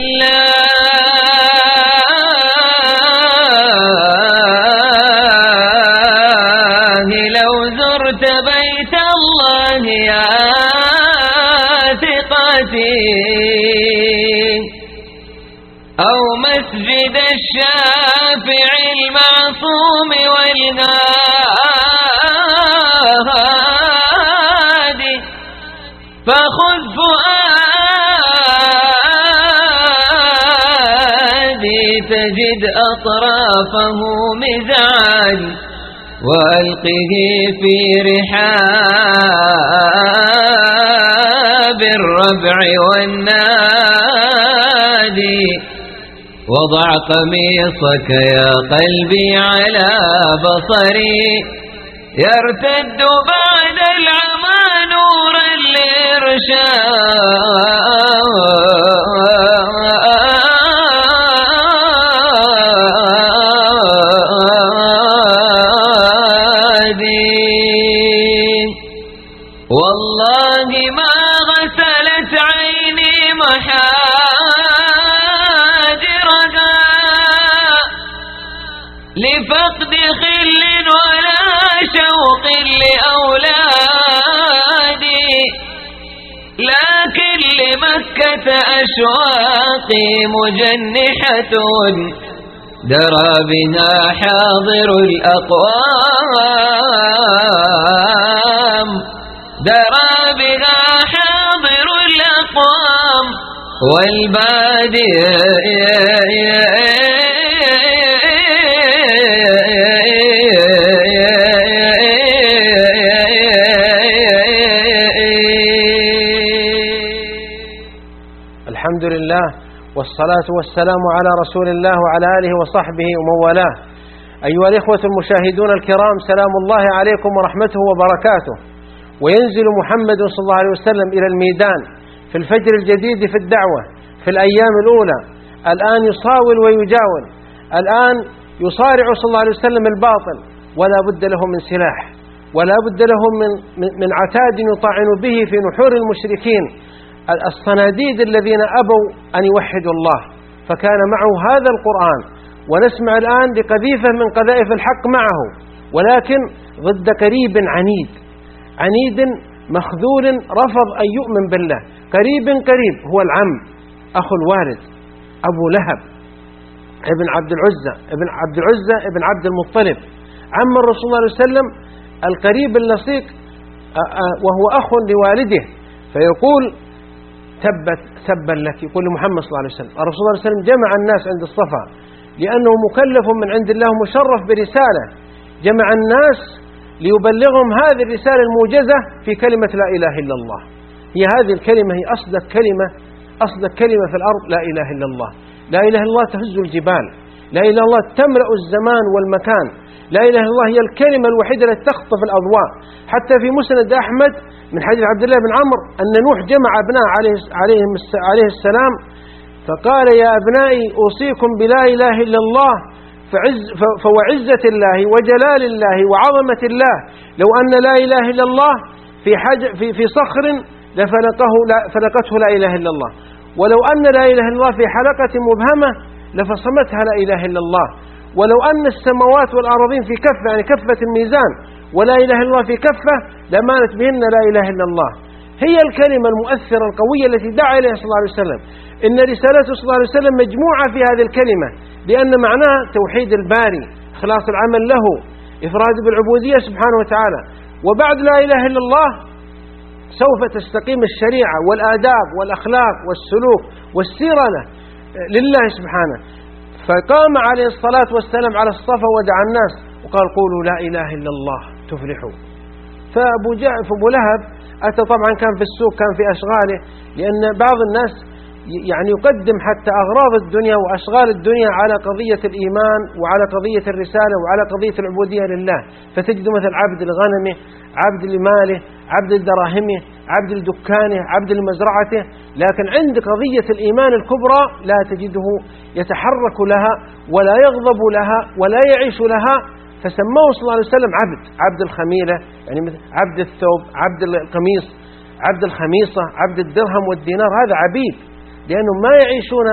الله تجد أطرافه مزعاج وألقه في رحاب الربع والنادي وضع قميصك يا قلبي على بصري يرتد بعد العمى نورا لإرشاد أشواقي مجنحة درى بها حاضر الأقوام. درى بها حاضر الأقوام. والبادي والصلاة والسلام على رسول الله وعلى آله وصحبه ومن والاه أيها الإخوة المشاهدون الكرام سلام الله عليكم ورحمته وبركاته. وينزل محمد صلى الله عليه وسلم إلى الميدان في الفجر الجديد في الدعوة في الأيام الأولى. الآن يصاول ويجاول. الآن يصارع صلى الله عليه وسلم الباطل. ولا بد له من سلاح. ولا بد له من, من, عتاد يطعن به في نحور المشركين. الصناديد الذين أبوا أن يوحدوا الله. فكان معه هذا القرآن. ونسمع الآن لقذيفة من قذائف الحق معه. ولكن ضد قريب عنيد. عنيد مخذول رفض أن يؤمن بالله. قريب قريب هو العم أخو الوالد أبو لهب ابن عبد العزة ابن عبد العزة ابن عبد المطلب. عم الرسول صلى الله عليه وسلم القريب اللصيق وهو أخ لوالده. فيقول تبت تبا لك يقول لمحمد صلى الله عليه وسلم الرسول صلى الله عليه وسلم جمع الناس عند الصفا لأنه مكلف من عند الله مشرف برسالة. جمع الناس ليبلغهم هذه الرسالة الموجزة في كلمة لا إله إلا الله. هي هذه الكلمة هي أصدق كلمة أصدق كلمة في الأرض لا إله إلا الله. لا إله إلا الله تهز الجبال. لا إله إلا الله تملأ الزمان والمكان. لا إله إلا الله هي الكلمة الوحيدة التي تخطف الأضواء. حتى في مسند أحمد من حديث عبد الله بن عمرو أن نوح جمع أبناء عليه, عليه, السلام فقال يا أبنائي أوصيكم بلا إله إلا الله فعز فوعزة الله وجلال الله وعظمة الله. لو أن لا إله إلا الله في, في, في صخر لفلقه لا فلقته لا إله إلا الله. ولو أن لا إله إلا الله في حلقة مبهمة لفصمتها لا إله إلا الله. ولو أن السماوات والأرضين في كفة يعني كفة الميزان ولا إله إلا الله في كفة لمانت بهن لا إله إلا الله. هي الكلمة المؤثرة القوية التي دعا إليها صلى الله عليه وسلم. إن رسالته صلى الله عليه وسلم مجموعة في هذه الكلمة لأن معناها توحيد الباري إخلاص العمل له إفراد بالعبودية سبحانه وتعالى. وبعد لا إله إلا الله سوف تستقيم الشريعة والآداب والأخلاق والسلوك والسيرة له لله سبحانه. فقام عليه الصلاة والسلام على الصفا ودعا الناس وقال قولوا لا إله إلا الله. تفلحوا. فأبو, فأبو لهب أتى طبعا كان في السوق كان في أشغاله لأن بعض الناس يعني يقدم حتى أغراض الدنيا وأشغال الدنيا على قضية الإيمان وعلى قضية الرسالة وعلى قضية العبودية لله. فتجد مثل عبد لغنمه عبد لماله عبد لدراهمه عبد لدكانه عبد لمزرعته. لكن عند قضية الإيمان الكبرى لا تجده يتحرك لها ولا يغضب لها ولا يعيش لها فسموه صلى الله عليه وسلم عبد عبد الخميلة يعني عبد الثوب عبد القميص عبد الخميصة عبد الدرهم والدينار هذا عبيد. لأنهم ما يعيشون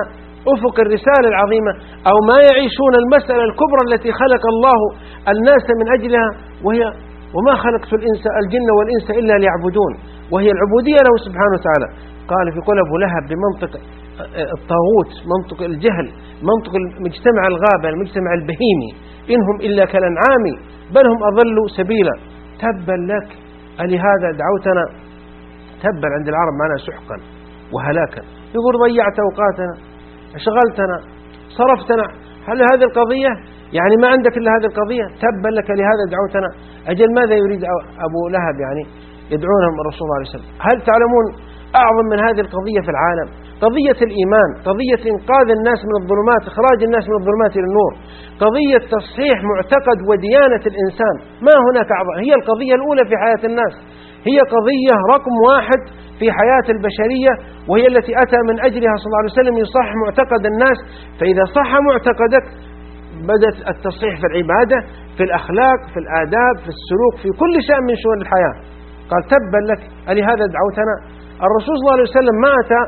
أفق الرسالة العظيمة أو ما يعيشون المسألة الكبرى التي خلق الله الناس من أجلها وهي وما خلقت الإنس الجن والإنس إلا ليعبدون وهي العبودية له سبحانه وتعالى. قال في قول أبو لهب بمنطق الطاغوت منطق الجهل منطق المجتمع الغابة المجتمع البهيمي إنهم إلا كالأنعام بل هم أضلوا سبيلا. تبا لك ألهذا دعوتنا؟ تبا عند العرب معناه سحقا وهلاكا. يقول ضيعت أوقاتنا شغلتنا صرفتنا. هل هذه القضية؟ يعني ما عندك إلا هذه القضية؟ تبا لك لهذا دعوتنا. أجل ماذا يريد أبو لهب يعني يدعونهم الرسول صلى الله عليه وسلم؟ هل تعلمون أعظم من هذه القضية في العالم. قضية الإيمان قضية إنقاذ الناس من الظلمات إخراج الناس من الظلمات إلى النور. قضية تصحيح معتقد وديانة الإنسان. ما هناك أعظم؟ هي القضية الأولى في حياة الناس. هي قضية رقم واحد في حياة البشرية وهي التي أتى من أجلها صلى الله عليه وسلم يصحح معتقد الناس. فإذا صح معتقدك بدأت التصحيح في العبادة في الأخلاق في الآداب في السلوك في كل شيء من شؤون الحياة. قال تبا لك ألهذا دعوتنا؟ الرسول صلى الله عليه وسلم ما أتى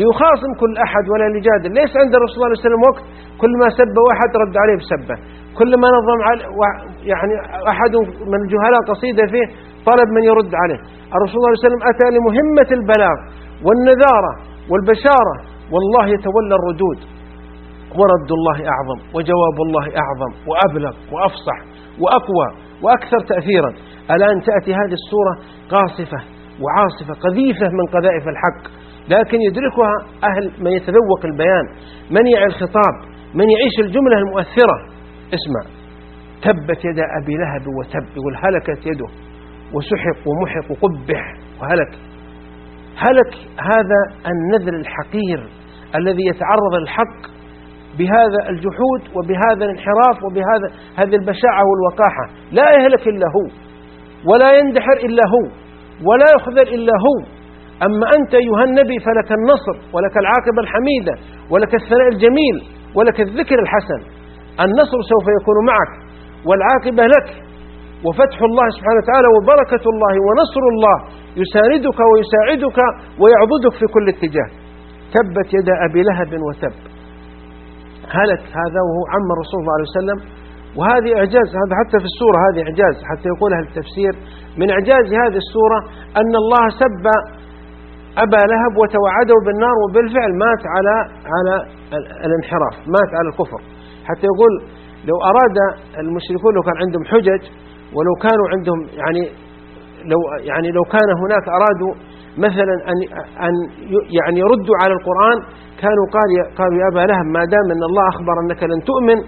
ليخاصم كل أحد ولا لجادل. ليس عند الرسول صلى الله عليه وسلم وقت كل ما سب واحد رد عليه بسبه. كل ما نظم يعني أحد من الجهلاء قصيدة فيه طلب من يرد عليه. الرسول صلى الله عليه وسلم أتى لمهمة البلاغ والنذارة والبشارة. والله يتولى الردود. ورد الله أعظم وجواب الله أعظم وأبلغ وأفصح وأقوى وأكثر تأثيرا. الآن تأتي هذه السورة قاصفة؟ وعاصفة قذيفة من قذائف الحق لكن يدركها أهل من يتذوق البيان. من يعي الخطاب؟ من يعيش الجملة المؤثرة؟ اسمع. تبت يد أبي لهب وتب يقول هلكت يده وسحق ومحق وقبح وهلك. هلك هذا النذر الحقير الذي يتعرض للحق بهذا الجحود وبهذا الانحراف وبهذا هذه البشاعة والوقاحة. لا يهلك إلا هو ولا يندحر إلا هو. ولا يخذل إلا هو. أما أنت أيها النبي فلك النصر ولك العاقبة الحميدة ولك الثناء الجميل ولك الذكر الحسن. النصر سوف يكون معك والعاقبة لك. وفتح الله سبحانه وتعالى وبركة الله ونصر الله يساندك ويساعدك ويعضدك في كل اتجاه. تبت يد أبي لهب وتب. هلك هذا وهو عم الرسول صلى الله عليه وسلم وهذه إعجاز هذا حتى في السورة هذه إعجاز حتى يقول أهل التفسير. من إعجاز هذه السورة أن الله سب أبا لهب وتوعده بالنار وبالفعل مات على على الانحراف مات على الكفر. حتى يقول لو أراد المشركون لو كان عندهم حجج ولو كانوا عندهم يعني لو يعني لو كان هناك أرادوا مثلا أن أن يعني يردوا على القرآن كانوا قال قالوا يا أبا لهب ما دام أن الله أخبر أنك لن تؤمن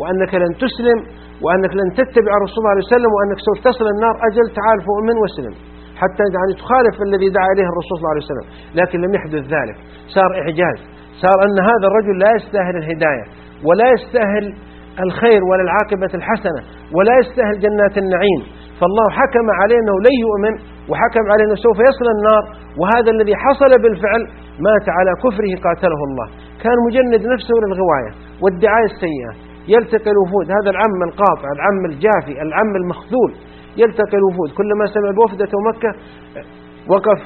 وأنك لن تسلم وأنك لن تتبع الرسول صلى الله عليه وسلم وأنك سوف تصل النار أجل تعال فؤمن واسلم. حتى يعني تخالف الذي دعا إليه الرسول صلى الله عليه وسلم لكن لم يحدث ذلك. صار إعجاز. صار أن هذا الرجل لا يستاهل الهداية ولا يستاهل الخير ولا العاقبة الحسنة ولا يستاهل جنات النعيم. فالله حكم عليه أنه لن يؤمن وحكم عليه أنه سوف يصل النار. وهذا الذي حصل بالفعل مات على كفره قاتله الله. كان مجند نفسه للغواية والدعاية السيئة. يلتقي الوفود. هذا العم القاطع العم الجافي العم المخذول يلتقي الوفود. كلما سمع بوفدة مكة وقف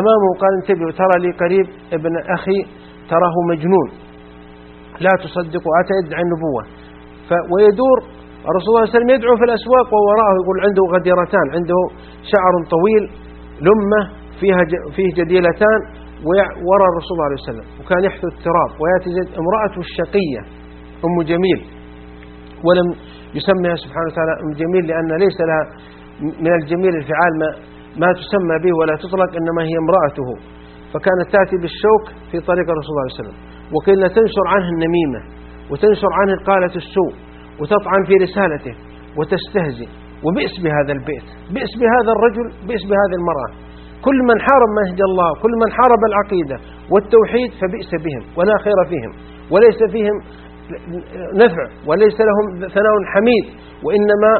أمامه قال انتبهوا ترى لي قريب ابن أخي تراه مجنون. لا تصدقوا أتى يدعي النبوة. ويدور الرسول صلى الله عليه وسلم يدعو في الأسواق ووراءه يقول عنده غديرتان عنده شعر طويل لمة فيها فيه جديلتان وراء الرسول صلى الله عليه وسلم وكان يحث التراب ويأتي امرأته الشقية أم جميل. ولم يسميها سبحانه وتعالى جميل لأن ليس لها من الجميل الفعال ما, ما تسمى به ولا تطلق إنما هي امرأته. فكانت تأتي بالشوك في طريق الرسول صلى الله عليه وسلم. وكنا تنشر عنه النميمة وتنشر عنه قالة السوء وتطعن في رسالته وتستهزئ. وبئس بهذا البيت بئس بهذا الرجل بئس بهذه المرأة. كل من حارب منهج الله كل من حارب العقيدة والتوحيد فبئس بهم ولا خير فيهم وليس فيهم نفع وليس لهم ثناء حميد وإنما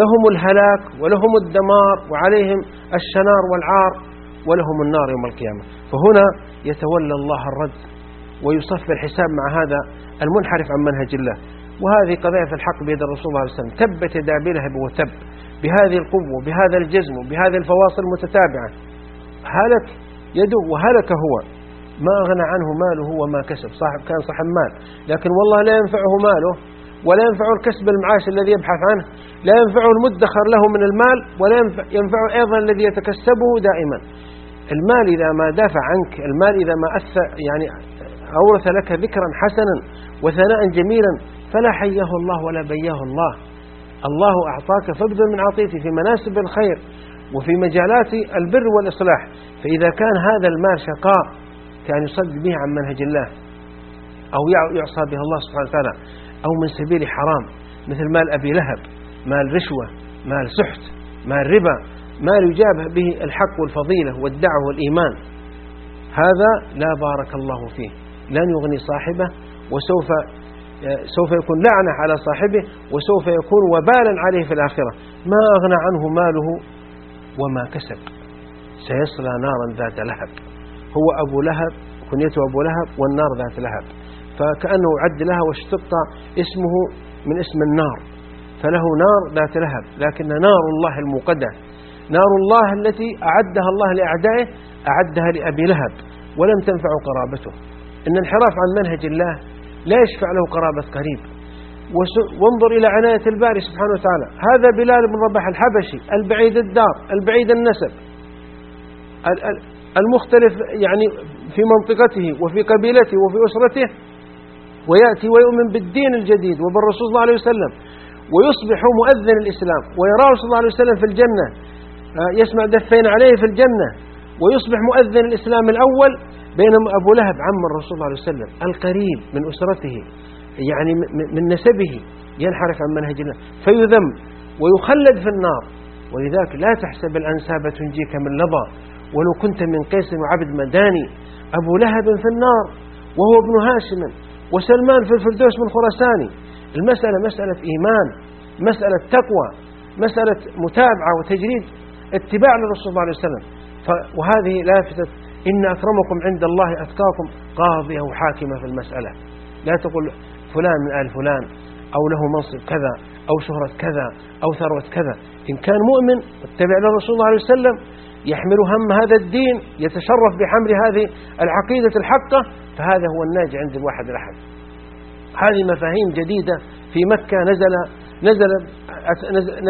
لهم الهلاك ولهم الدمار وعليهم الشنار والعار ولهم النار يوم القيامة. فهنا يتولى الله الرد ويصفي الحساب مع هذا المنحرف عن منهج الله. وهذه في الحق بيد الرسول صلى الله عليه وسلم. تبت يدا لهب وتب. بهذه القوة بهذا الجزم بهذه الفواصل المتتابعة. هلك يده وهلك هو. ما أغنى عنه ماله وما كسب. صاحب كان صاحب مال. لكن والله لا ينفعه ماله ولا ينفعه الكسب المعاش الذي يبحث عنه لا ينفعه المدخر له من المال ولا ينفعه أيضا الذي يتكسبه دائما. المال إذا ما دافع عنك المال إذا ما أثر يعني أورث لك ذكرا حسنا وثناء جميلا فلا حياه الله ولا بياه الله. الله أعطاك فابذل من عطيته في مناسب الخير وفي مجالات البر والإصلاح. فإذا كان هذا المال شقاء كان يصد به عن منهج الله أو يعصى به الله سبحانه وتعالى أو من سبيل حرام مثل مال أبي لهب مال رشوة مال سحت مال ربا مال يجابه به الحق والفضيلة والدعوة والإيمان. هذا لا بارك الله فيه. لن يغني صاحبه وسوف سوف يكون لعنة على صاحبه وسوف يكون وبالا عليه في الآخرة. ما أغنى عنه ماله وما كسب. سيصلى نارا ذات لهب. هو أبو لهب كنيته أبو لهب والنار ذات لهب. فكأنه عد لها واشتق اسمه من اسم النار. فله نار ذات لهب لكن نار الله الموقدة. نار الله التي أعدها الله لأعدائه أعدها لأبي لهب ولم تنفع قرابته. إن الانحراف عن منهج الله لا يشفع له قرابة قريب. وانظر إلى عناية الباري سبحانه وتعالى. هذا بلال بن رباح الحبشي البعيد الدار البعيد النسب. المختلف يعني في منطقته وفي قبيلته وفي أسرته ويأتي ويؤمن بالدين الجديد وبالرسول صلى الله عليه وسلم ويصبح مؤذن الإسلام ويراه صلى الله عليه وسلم في الجنة آه، يسمع دفين عليه في الجنة ويصبح مؤذن الإسلام الأول بينما أبو لهب عم الرسول صلى الله عليه وسلم القريب من أسرته يعني من نسبه ينحرف عن منهج الله فيذم ويخلد في النار ولذلك لا تحسب الأنساب تنجيك من لظى. ولو كنت من قيس وعبد مداني أبو لهب في النار وهو ابن هاشم وسلمان في الفردوس من خراساني. المسألة مسألة إيمان مسألة تقوى مسألة متابعة وتجريد اتباع للرسول صلى الله عليه وسلم. وهذه لافتة إن أكرمكم عند الله أتقاكم قاضية وحاكمة في المسألة. لا تقول فلان من آل فلان أو له منصب كذا أو شهرة كذا أو ثروة كذا. إن كان مؤمن اتبع للرسول صلى الله عليه وسلم. يحمل هم هذا الدين يتشرف بحمل هذه العقيدة الحقة فهذا هو الناجي عند الواحد الأحد. هذه مفاهيم جديدة في مكة نزل نزل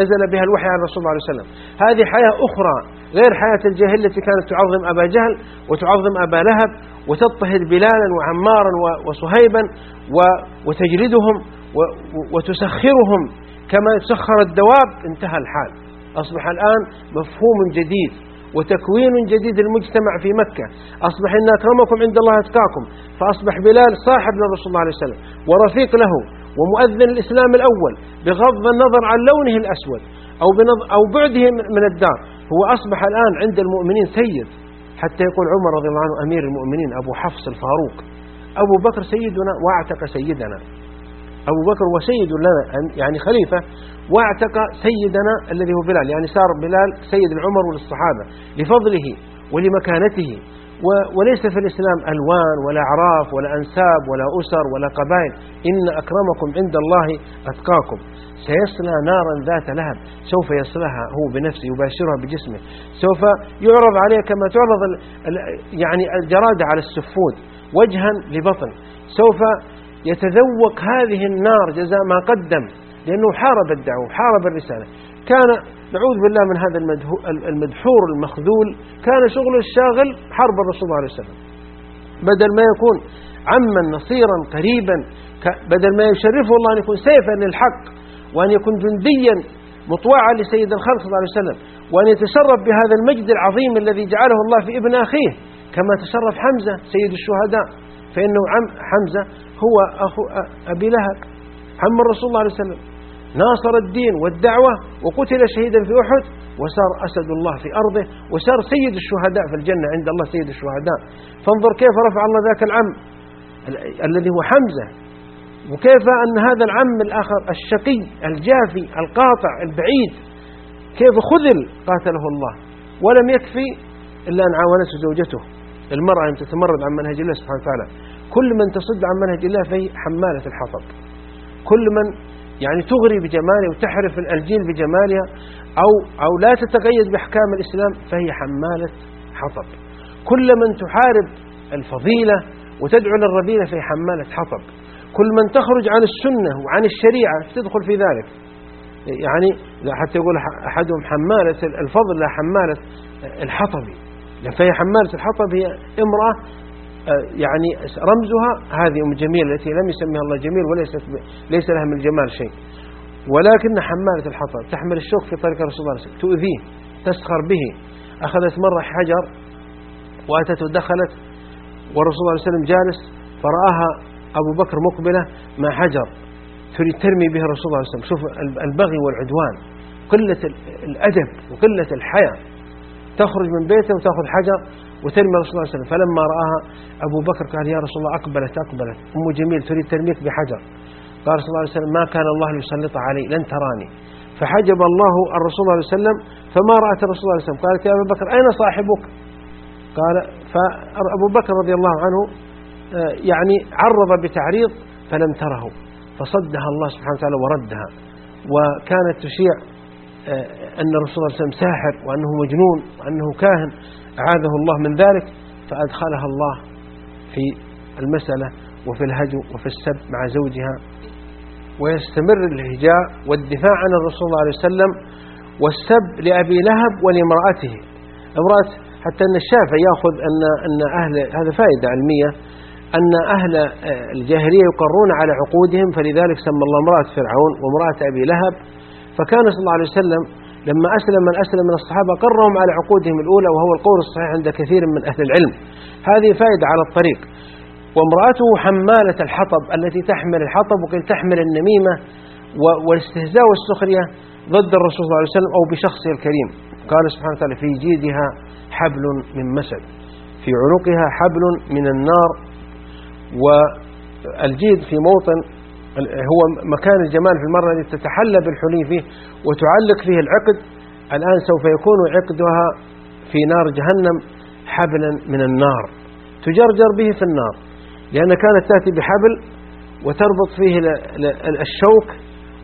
نزل بها الوحي على الرسول صلى الله عليه وسلم. هذه حياة أخرى غير حياة الجاهلية التي كانت تعظم أبا جهل وتعظم أبا لهب وتضطهد بلالا وعمارا وصهيبا وتجلدهم وتسخرهم. كما تسخر الدواب انتهى الحال. أصبح الآن مفهوم جديد. وتكوين جديد للمجتمع في مكة. أصبح إن أكرمكم عند الله أتقاكم. فأصبح بلال صاحب للرسول صلى الله عليه وسلم ورفيق له ومؤذن الإسلام الأول بغض النظر عن لونه الأسود أو, أو بعده من الدار. هو أصبح الآن عند المؤمنين سيد. حتى يقول عمر رضي الله عنه أمير المؤمنين أبو حفص الفاروق. أبو بكر سيدنا وأعتق سيدنا. أبو بكر وسيد لنا يعني خليفة واعتق سيدنا الذي هو بلال يعني صار بلال سيد العمر للصحابة لفضله ولمكانته. وليس في الإسلام ألوان ولا أعراف ولا أنساب ولا أسر ولا قبائل. إن أكرمكم عند الله أتقاكم. سيصلى نارا ذات لهب. سوف يصلها هو بنفسه يباشرها بجسمه. سوف يعرض عليه كما تعرض يعني الجرادة على السفود. وجها لبطن. سوف يتذوق هذه النار جزاء ما قدم لأنه حارب الدعوة حارب الرسالة. كان نعوذ بالله من هذا المدحور المخذول كان شغل الشاغل حرب الرسول صلى الله عليه وسلم. بدل ما يكون عما نصيرا قريبا بدل ما يشرفه الله أن يكون سيفا للحق وأن يكون جنديا مطوعا لسيد الخلق صلى الله عليه وسلم وأن يتشرف بهذا المجد العظيم الذي جعله الله في ابن أخيه كما تشرف حمزة سيد الشهداء. فإنه عم حمزة هو أخو أبي لهب. عم الرسول الله عليه وسلم. ناصر الدين والدعوة وقتل شهيدا في أحد وصار أسد الله في أرضه وصار سيد الشهداء في الجنة عند الله سيد الشهداء. فانظر كيف رفع الله ذاك العم الذي هو حمزة. وكيف أن هذا العم الآخر الشقي الجافي القاطع البعيد كيف خذل قاتله الله. ولم يكفي إلا أن عاونته زوجته. المرأة أن تتمرد عن منهج الله سبحانه وتعالى كل من تصد عن منهج الله فهي حمالة الحطب. كل من يعني تغري بجمالها وتحرف الجيل بجمالها أو, أو لا تتقيد بأحكام الإسلام فهي حمالة حطب. كل من تحارب الفضيلة وتدعو للرذيلة في حمالة حطب. كل من تخرج عن السنة وعن الشريعة تدخل في ذلك. يعني حتى يقول أحدهم حمالة الفضل لا حمالة الحطب. فهي حمالة الحطب هي امرأة آه، يعني رمزها هذه أم جميل التي لم يسميها الله جميل وليست ليس لها من الجمال شيء. ولكن حمالة الحطب تحمل الشوك في طريق رسول الله صلى الله عليه وسلم تؤذيه تسخر به. أخذت مرة حجر وأتت ودخلت والرسول صلى الله عليه وسلم جالس فرآها أبو بكر مقبلة مع حجر تريد ترمي به الرسول صلى الله عليه وسلم. شوف البغي والعدوان قلة الأدب وقلة الحياة. تخرج من بيته وتأخذ حجر وترمي الرسول صلى الله عليه وسلم. فلما رآها أبو بكر قال يا رسول الله أقبلت أقبلت. أم جميل تريد ترميك بحجر. قال صلى الله عليه وسلم ما كان الله ليسلط علي لن تراني. فحجب الله الرسول صلى الله عليه وسلم فما رأت الرسول صلى الله عليه وسلم. قالت يا أبو بكر أين صاحبك؟ قال فأبو بكر رضي الله عنه آه، يعني عرض بتعريض فلم تره. فصدها الله سبحانه وتعالى وردها. وكانت تشيع أن الرسول صلى الله عليه وسلم ساحر وأنه مجنون وأنه كاهن أعاذه الله من ذلك فأدخلها الله في المسألة وفي الهجو وفي السب مع زوجها. ويستمر الهجاء والدفاع عن الرسول صلى الله عليه وسلم والسب لأبي لهب ولامرأته. امرأة حتى أن الشافعي يأخذ أن, أن أهل هذا فائدة علمية أن أهل الجاهلية يقرون على عقودهم فلذلك سمى الله امرأة فرعون وامرأة أبي لهب فكان صلى الله عليه وسلم لما أسلم من أسلم من الصحابة قرهم على عقودهم الأولى وهو القول الصحيح عند كثير من أهل العلم. هذه فائدة على الطريق. وامرأته حمالة الحطب التي تحمل الحطب وقيل تحمل النميمة والاستهزاء والسخرية ضد الرسول صلى الله عليه وسلم أو بشخصه الكريم. قال سبحانه وتعالى في جيدها حبل من مسد في عنقها حبل من النار. والجيد في موطن هو مكان الجمال في المرأة التي تتحلى بالحلي فيه وتعلق فيه العقد. الآن سوف يكون عقدها في نار جهنم حبلا من النار تجرجر به في النار لأن كانت تأتي بحبل وتربط فيه الشوك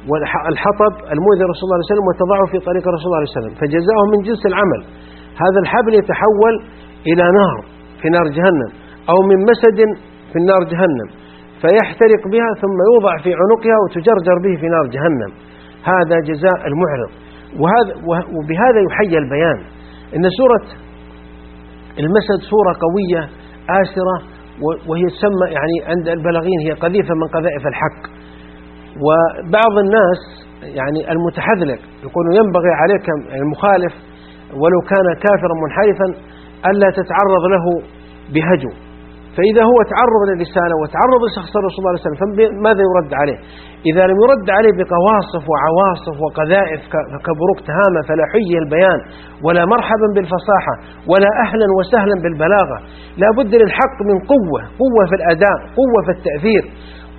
والحطب المؤذي رسول الله عليه وسلم وتضعه في طريق رسول الله عليه وسلم فجزاؤه من جنس العمل. هذا الحبل يتحول إلى نار في نار جهنم أو من مسد في النار جهنم. فيحترق بها ثم يوضع في عنقها وتجرجر به في نار جهنم. هذا جزاء المعرض. وهذا وبهذا يحيى البيان إن سورة المسد سورة قوية آسرة وهي تسمى يعني عند البلاغين هي قذيفة من قذائف الحق. وبعض الناس يعني المتحذلق يقول ينبغي عليك المخالف ولو كان كافرا منحرفا ألا تتعرض له بهجو. فإذا هو تعرض للرسالة وتعرض لشخص الرسول صلى الله عليه وسلم فماذا يرد عليه؟ إذا لم يرد عليه بقواصف وعواصف وقذائف كبروك تهامة فلا حي البيان ولا مرحبا بالفصاحة ولا أهلا وسهلا بالبلاغة. لا بد للحق من قوة قوة في الأداء قوة في التأثير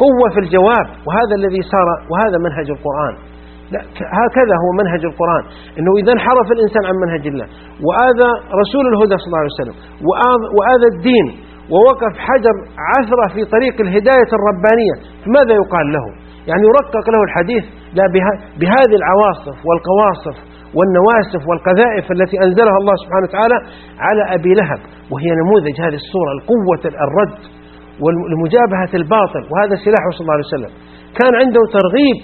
قوة في الجواب. وهذا الذي صار وهذا منهج القرآن. لا هكذا هو منهج القرآن. أنه إذا انحرف الإنسان عن منهج الله. وآذى رسول الهدى صلى الله عليه وسلم. وآذى الدين. ووقف حجر عثرة في طريق الهداية الربانية فماذا يقال له؟ يعني يرقق له الحديث لا بهذه العواصف والقواصف والنواسف والقذائف التي أنزلها الله سبحانه وتعالى على أبي لهب وهي نموذج هذه الصورة القوة الرد ولمجابهة الباطل وهذا سلاحه صلى الله عليه وسلم. كان عنده ترغيب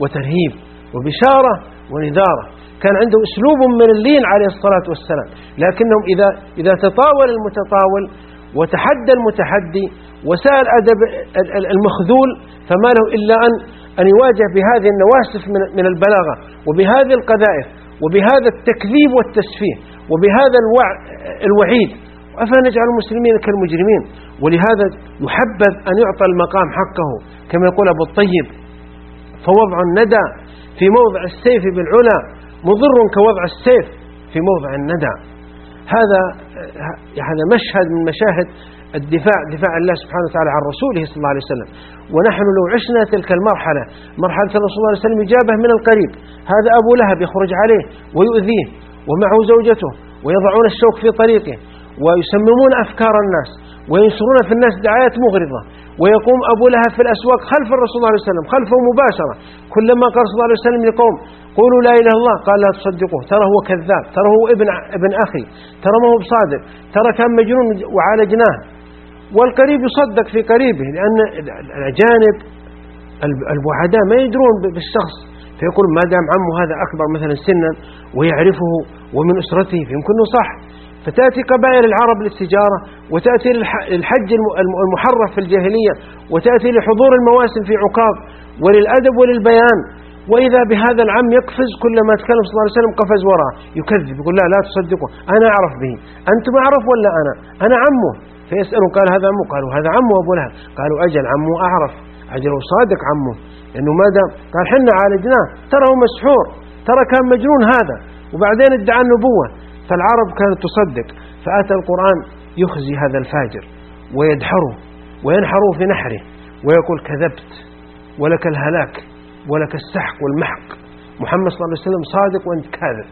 وترهيب وبشارة ونذارة. كان عنده أسلوب من اللين عليه الصلاة والسلام. لكنهم إذا, إذا تطاول المتطاول وتحدى المتحدي وسأل أدب المخذول فما له إلا أن أن يواجه بهذه النواسف من البلاغة وبهذه القذائف وبهذا التكذيب والتسفيه وبهذا الوعيد أفنجعل المسلمين كالمجرمين؟ ولهذا يحبذ أن يعطى المقام حقه كما يقول أبو الطيب فوضع الندى في موضع السيف بالعلا مضر كوضع السيف في موضع الندى. هذا هذا مشهد من مشاهد الدفاع دفاع الله سبحانه وتعالى عن رسوله صلى الله عليه وسلم. ونحن لو عشنا تلك المرحلة مرحلة الرسول صلى الله عليه وسلم إجابة من القريب. هذا أبو لهب يخرج عليه ويؤذيه ومعه زوجته ويضعون الشوك في طريقه. ويسممون أفكار الناس وينشرون في الناس دعايات مغرضة ويقوم أبو لهب في الأسواق خلف الرسول صلى الله عليه وسلم خلفه مباشرة. كلما قال صلى الله عليه وسلم لقوم قولوا لا إله الله. قال لا تصدقوه. ترى هو كذاب. ترى هو ابن, ابن أخي. ترى ما هو بصادق. ترى كان مجنون وعالجناه. والقريب يصدق في قريبه لأن الأجانب البعداء ما يدرون بالشخص. فيقول ما دام عمه هذا أكبر مثلا سنا ويعرفه ومن أسرته فيمكن أنه صح. فتأتي قبائل العرب للتجارة وتأتي للحج المحرف في الجاهلية وتأتي لحضور المواسم في عكاظ وللأدب وللبيان. وإذا بهذا العم يقفز كلما تكلم صلى الله عليه وسلم قفز وراء يكذب يقول لا لا تصدقوا أنا أعرف به أنتم أعرف ولا أنا؟ أنا عمه. فيسأله قال هذا عمه؟ قالوا هذا عمه أبو لهب. قالوا أجل عمه أعرف أجل صادق عمه. لأنه ما دام قال حنا عالجناه ترى هو مسحور ترى كان مجنون هذا. وبعدين ادعى النبوة. فالعرب كانت تصدق فأتى القرآن يخزي هذا الفاجر ويدحره وينحره في نحره ويقول كذبت ولك الهلاك ولك السحق والمحق. محمد صلى الله عليه وسلم صادق وأنت كاذب.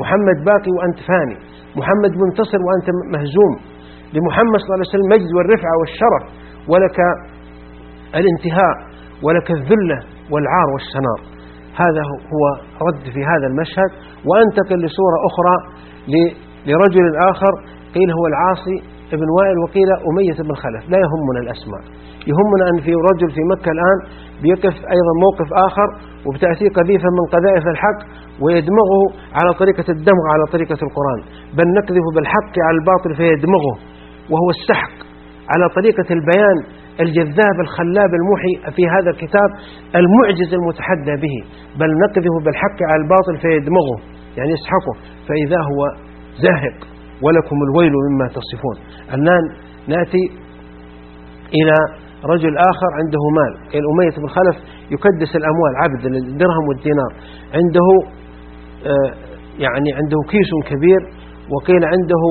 محمد باقي وأنت فاني. محمد منتصر وأنت مهزوم. لمحمد صلى الله عليه وسلم المجد والرفعة والشرف ولك الانتهاء ولك الذلة والعار والشنار. هذا هو رد في هذا المشهد. وأنتقل لصورة أخرى. لرجل آخر قيل هو العاصي ابن وائل وقيل أمية بن خلف. لا يهمنا الأسماء. يهمنا أن في رجل في مكة الآن بيقف أيضا موقف آخر وبتأتيه قذيفة من قذائف الحق ويدمغه على طريقة الدمغ على طريقة القرآن. بل نكذف بالحق على الباطل فيدمغه. وهو السحق على طريقة البيان الجذاب الخلاب الموحي في هذا الكتاب المعجز المتحدى به. بل نقذف بالحق على الباطل فيدمغه. يعني يسحقه فإذا هو زاهق ولكم الويل مما تصفون. الآن نأتي إلى رجل آخر عنده مال. الأمية بن خلف يكدس الأموال عبد الدرهم والدينار. عنده آه، يعني عنده كيس كبير وقيل عنده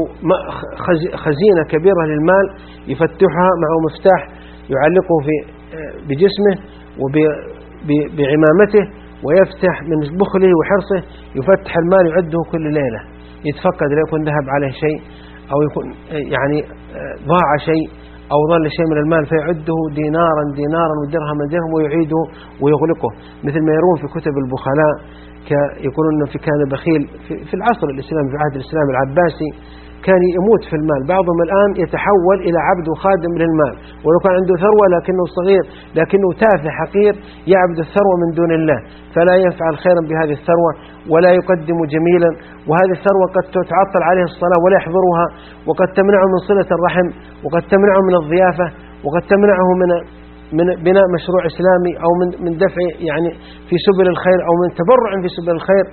خزينة كبيرة للمال يفتحها معه مفتاح يعلقه في آه، بجسمه وبعمامته ويفتح من بخله وحرصه يفتح المال يعده كل ليلة. يتفقد لا يكون ذهب عليه شيء أو يكون يعني ضاع شيء أو ضل شيء من المال فيعده دينارا دينارا ودرهما درهم ويعيده ويغلقه. مثل ما يرون في كتب البخلاء يقولون في كان بخيل في العصر الإسلامي في عهد الإسلام العباسي كان يموت في المال. بعضهم الآن يتحول إلى عبد وخادم للمال. ولو كان عنده ثروة لكنه صغير لكنه تافه حقير يعبد الثروة من دون الله. فلا يفعل خيرا بهذه الثروة ولا يقدم جميلا. وهذه الثروة قد تعطل عليه الصلاة ولا يحضرها وقد تمنعه من صلة الرحم وقد تمنعه من الضيافة وقد تمنعه من من بناء مشروع إسلامي أو من من دفع يعني في سبل الخير أو من تبرع في سبل الخير.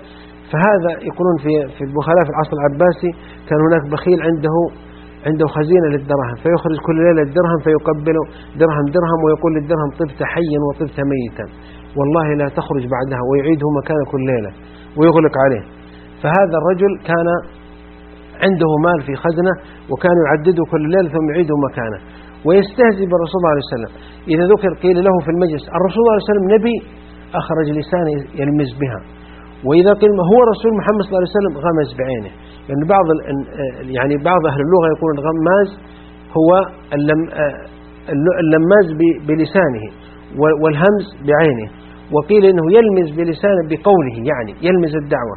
فهذا يقولون في في البخلاء في العصر العباسي كان هناك بخيل عنده عنده خزينة للدرهم فيخرج كل ليلة الدرهم فيقبله درهم درهم ويقول للدرهم طبت حيا وطبت ميتا. والله لا تخرج بعدها ويعيده مكانه كل ليلة ويغلق عليه. فهذا الرجل كان عنده مال في خزنة وكان يعدده كل ليلة ثم يعيده مكانه. ويستهزئ بالرسول صلى الله عليه وسلم. إذا ذكر قيل له في المجلس الرسول صلى الله عليه وسلم نبي أخرج لسانه يلمز بها. وإذا قيل هو رسول محمد صلى الله عليه وسلم غمز بعينه. لأن يعني بعض يعني بعض أهل اللغة يقول الغماز هو اللم اللماز بلسانه والهمز بعينه. وقيل إنه يلمز بلسانه بقوله يعني يلمز الدعوة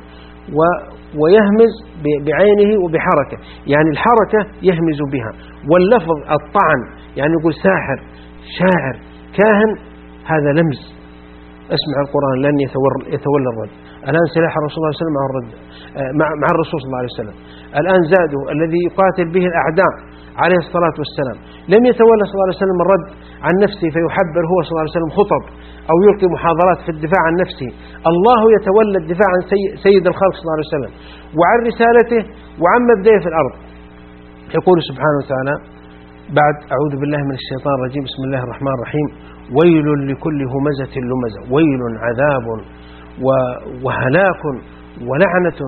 ويهمز بعينه وبحركة. يعني الحركة يهمز بها. واللفظ الطعن يعني يقول ساحر شاعر كاهن هذا لمز. أسمع القرآن لن يتولى الرد. الآن سلاح الرسول صلى الله عليه وسلم مع الرد مع, مع الرسول صلى الله عليه وسلم. الآن زادوا الذي يقاتل به الأعداء عليه الصلاة والسلام. لم يتولى صلى الله عليه وسلم الرد عن نفسه فيحبر هو صلى الله عليه وسلم خطب أو يلقي محاضرات في الدفاع عن نفسه. الله يتولى الدفاع عن سيد الخلق صلى الله عليه وسلم. وعن رسالته وعن مبدئه في الأرض. يقول سبحانه وتعالى بعد أعوذ بالله من الشيطان الرجيم. بسم الله الرحمن الرحيم. ويل لكل همزة لمزة. ويل عذاب وهلاك ولعنة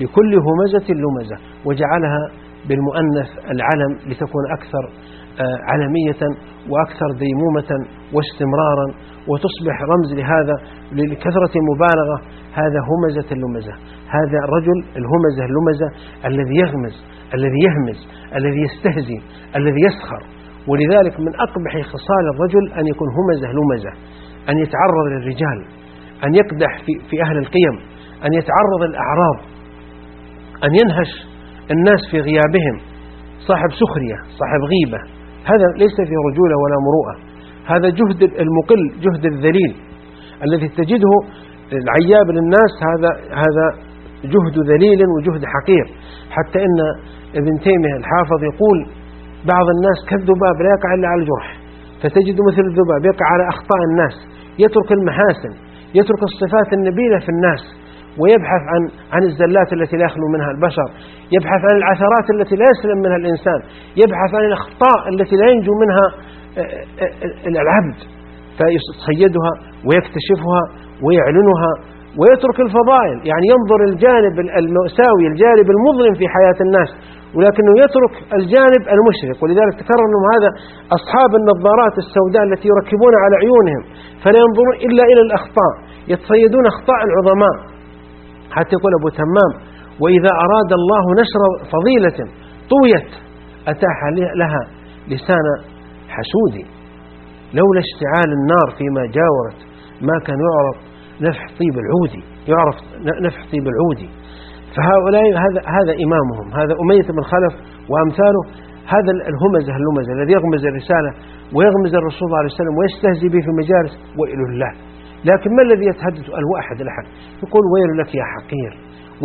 لكل همزة لمزة. وجعلها بالمؤنث العلم لتكون أكثر آه، علمية وأكثر ديمومة واستمرارا وتصبح رمز لهذا لكثرة مبالغة. هذا همزة اللمزة. هذا الرجل الهمزة اللمزة الذي يغمز الذي يهمز الذي يستهزي الذي يسخر. ولذلك من أقبح خصال الرجل أن يكون همزة لمزة أن يتعرض للرجال أن يقدح في, في أهل القيم أن يتعرض للأعراض أن ينهش الناس في غيابهم. صاحب سخرية صاحب غيبة. هذا ليس في رجولة ولا مروءة. هذا جهد المقل جهد الذليل الذي تجده العياب للناس هذا هذا جهد ذليل وجهد حقير. حتى إن ابن تيمية الحافظ يقول بعض الناس كالذباب لا يقع إلا على الجرح. فتجد مثل الذباب يقع على أخطاء الناس يترك المحاسن يترك الصفات النبيلة في الناس. ويبحث عن عن الزلات التي لا يخلو منها البشر. يبحث عن العثرات التي لا يسلم منها الإنسان. يبحث عن الأخطاء التي لا ينجو منها آه، آه، آه، العبد. فيصيدها ويكتشفها ويعلنها ويترك الفضائل. يعني ينظر الجانب المأساوي الجانب المظلم في حياة الناس ولكنه يترك الجانب المشرق ولذلك تكرر أنهم هذا أصحاب النظارات السوداء التي يركبون على عيونهم فلا ينظرون إلا إلى الأخطاء. يتصيدون أخطاء العظماء. حتى يقول أبو تمام وإذا أراد الله نشر فضيلة طويت أتاح لها لسان حسود لولا اشتعال النار فيما جاورت ما كان يعرف نفح طيب العودي يعرف نفح طيب العودي. فهؤلاء هذا هذا إمامهم هذا أمية بن خلف وأمثاله هذا الهمزة اللمزة الذي يغمز الرسالة ويغمز الرسول صلى الله عليه وسلم ويستهزي به في المجالس ويل الله لكن ما الذي يتحدث الواحد الأحد؟ يقول ويل لك يا حقير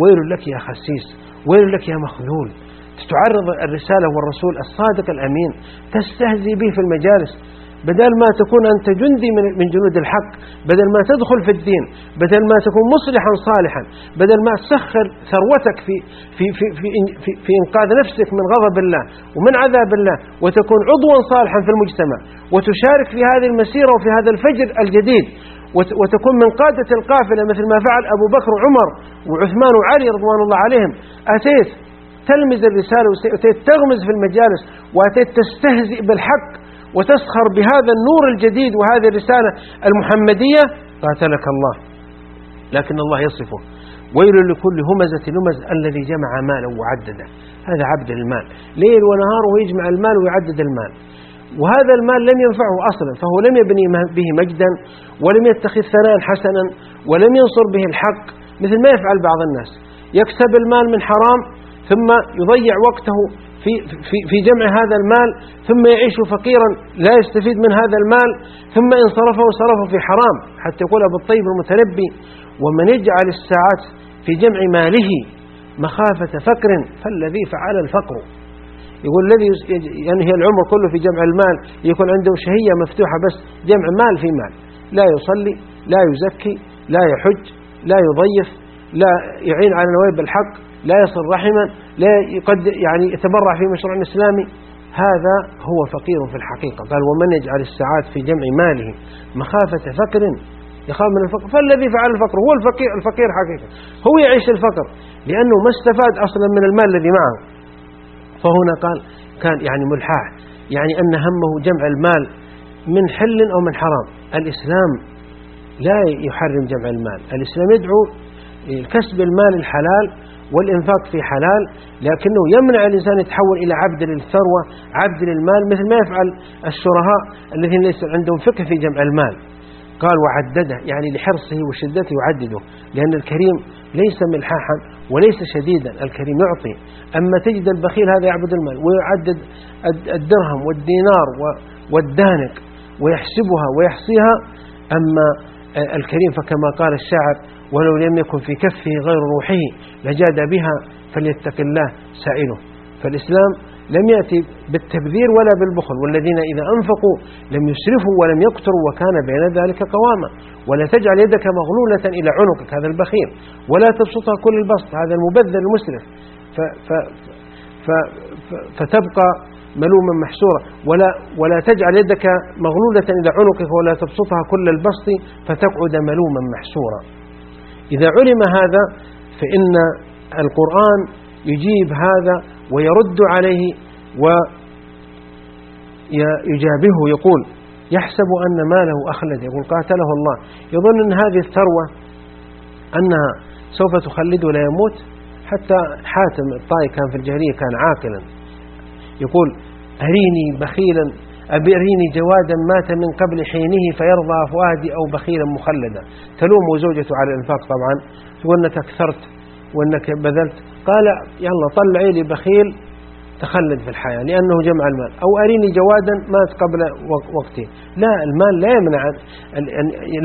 ويل لك يا خسيس ويل لك يا مخذول. تعرض الرسالة والرسول الصادق الأمين تستهزي به في المجالس. بدل ما تكون أنت جندي من جنود الحق بدل ما تدخل في الدين بدل ما تكون مصلحا صالحا بدل ما تسخر ثروتك في, في, في, في, في, في إنقاذ نفسك من غضب الله ومن عذاب الله وتكون عضوا صالحا في المجتمع وتشارك في هذه المسيرة وفي هذا الفجر الجديد. وتكون من قادة القافلة مثل ما فعل أبو بكر وعمر وعثمان وعلي رضوان الله عليهم. أتيت تلمز الرسالة وأتيت تغمز في المجالس وأتيت تستهزئ بالحق وتسخر بهذا النور الجديد وهذه الرسالة المحمدية. قاتلك الله. لكن الله يصفه. ويل لكل همزة لمز الذي جمع مالا وعدده. هذا عبد المال. ليل ونهار ويجمع المال ويعدد المال. وهذا المال لم ينفعه أصلا فهو لم يبني به مجدا ولم يتخذ ثناء حسنا ولم ينصر به الحق مثل ما يفعل بعض الناس. يكسب المال من حرام ثم يضيع وقته في, في, في جمع هذا المال ثم يعيش فقيرا لا يستفيد من هذا المال ثم إن صرفه صرفه في حرام. حتى يقول أبو الطيب المتنبي ومن يجعل الساعات في جمع ماله مخافة فقر فالذي فعل الفقر. يقول الذي ينهي العمر كله في جمع المال يكون عنده شهية مفتوحة بس جمع مال في مال. لا يصلي لا يزكي لا يحج لا يضيف لا يعين على نوائب الحق لا يصل رحما لا يقد يعني يتبرع في مشروع إسلامي. هذا هو فقير في الحقيقة. قال ومن يجعل الساعات في جمع ماله مخافة فقر يخاف من الفقر. فالذي فعل الفقر هو الفقير الفقير حقيقة. هو يعيش الفقر لأنه ما استفاد أصلا من المال الذي معه. فهنا قال كان يعني ملحاح يعني أن همه جمع المال من حل أو من حرام. الإسلام لا يحرم جمع المال. الإسلام يدعو كسب المال الحلال والإنفاق في حلال لكنه يمنع الإنسان يتحول إلى عبد للثروة عبد للمال مثل ما يفعل الشرهاء الذين ليس عندهم فقه في جمع المال. قال وعدده يعني لحرصه وشدته يعدده لأن الكريم ليس ملحاحا وليس شديدا الكريم يعطي. أما تجد البخيل هذا يعبد المال ويعدد الدرهم والدينار والدانق ويحسبها ويحصيها. أما الكريم فكما قال الشاعر ولو لم يكن في كفه غير روحه لجاد بها فليتق الله سائله. فالإسلام لم يأتي بالتبذير ولا بالبخل والذين إذا أنفقوا لم يسرفوا ولم يقتروا وكان بين ذلك قواما. ولا تجعل يدك مغلولة إلى عنقك هذا البخيل. ولا تبسطها كل البسط هذا المبذل المسرف. ف ف ف فتبقى ملوما محسورا. ولا, ولا تجعل يدك مغلولة إلى عنقك ولا تبسطها كل البسط فتقعد ملوما محسورا. إذا علم هذا فإن القرآن يجيب هذا ويرد عليه ويجابهه يقول يحسب أن ماله أخلد يقول قاتله الله. يظن أن هذه الثروة أنها سوف تخلده لا يموت حتى حاتم الطائي كان في الجاهلية كان عاقلا. يقول أريني بخيلا أريني جوادا مات من قبل حينه فيرضى فؤادي أو بخيلا مخلدا. تلوم زوجته على الإنفاق طبعا تقول أنك أكثرت وأنك بذلت. قال يلا طلعي لي بخيل تخلد في الحياة لأنه جمع المال. أو أريني جوادا مات قبل وقته لا المال لا يمنع